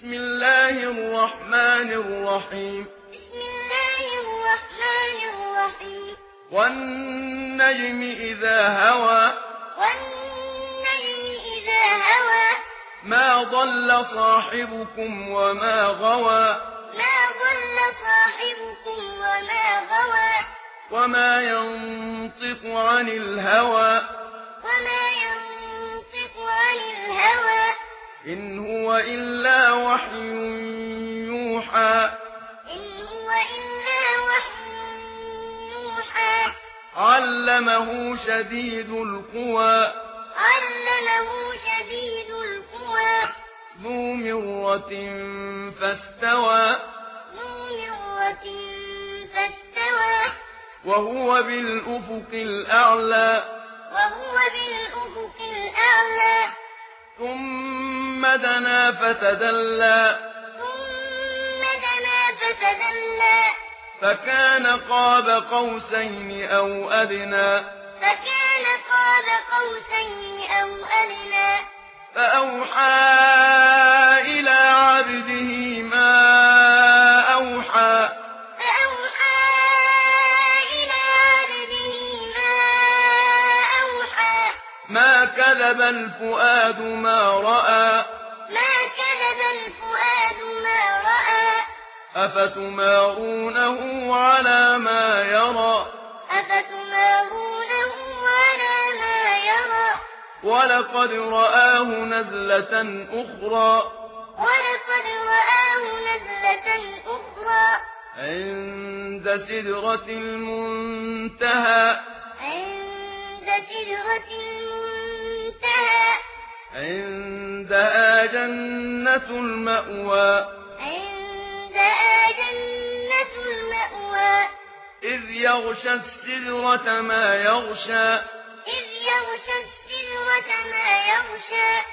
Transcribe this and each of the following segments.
بسم الله الرحمن الرحيم. بسم الله الرحمن الرحيم والنجم إذا هوى. والنجم إذا هوى ما ضل صاحبكم وما غوى. ما ضل صاحبكم وما غوى وما ينطق عن الهوى وما ينطق عن الهوى. إن هو إلا وحي يوحى. علمه شديد القوى. علمه شديد القوى. ذو مرة فاستوى. ذو مرة فاستوى. وهو بالأفق الأعلى. وهو بالأفق الأعلى. ثم دنا فتدلى ثم دنا فتدلى فكان قاب قوسين أو أدنى فكان قاب قوسين أو أدنى فأوحى إلى عبده ما أوحى ما كذب الفؤاد ما رأى ما كذب الفؤاد ما رأى أفتمارونه على ما يرى أفتمارونه على ما يرى ولقد رآه نزلة أخرى ولقد رآه نزلة أخرى عند سدرة المنتهى عند سدرة المنتهى عندها جنة المأوى إذ يغشى السدرة ما يغشى. إذ يغشى السدرة ما يغشى.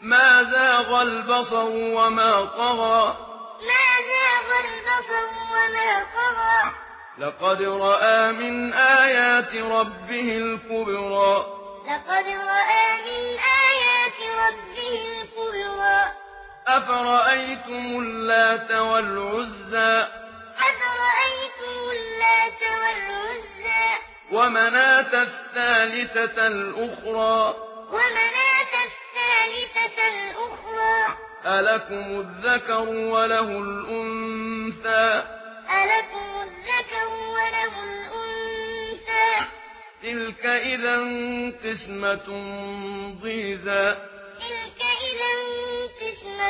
ما زاغ البصر وما طغى. ما زاغ البصر وما طغى. لقد رأى من آيات ربه الكبرى. لقد رأى من آيات أفرأيتم اللات والعزى أفرأيتم اللات والعزى ومناة الثالثة الأخرى ومناة الثالثة الأخرى ألكم الذكر وله الأنثى ألكم الذكر وله الأنثى تلك إذا قسمة ضيزى تلك إذا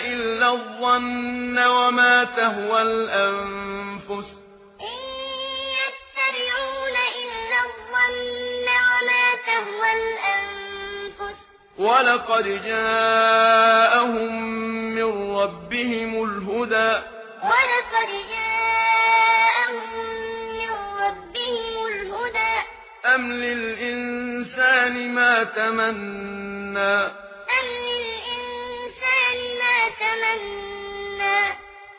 إلا الظن وما تهوى الأنفس ولقد جاءهم من ربهم الهدى ولقد جاءهم من ربهم الهدى أم للإنسان ما تمنى أم للإنسان ما تمنى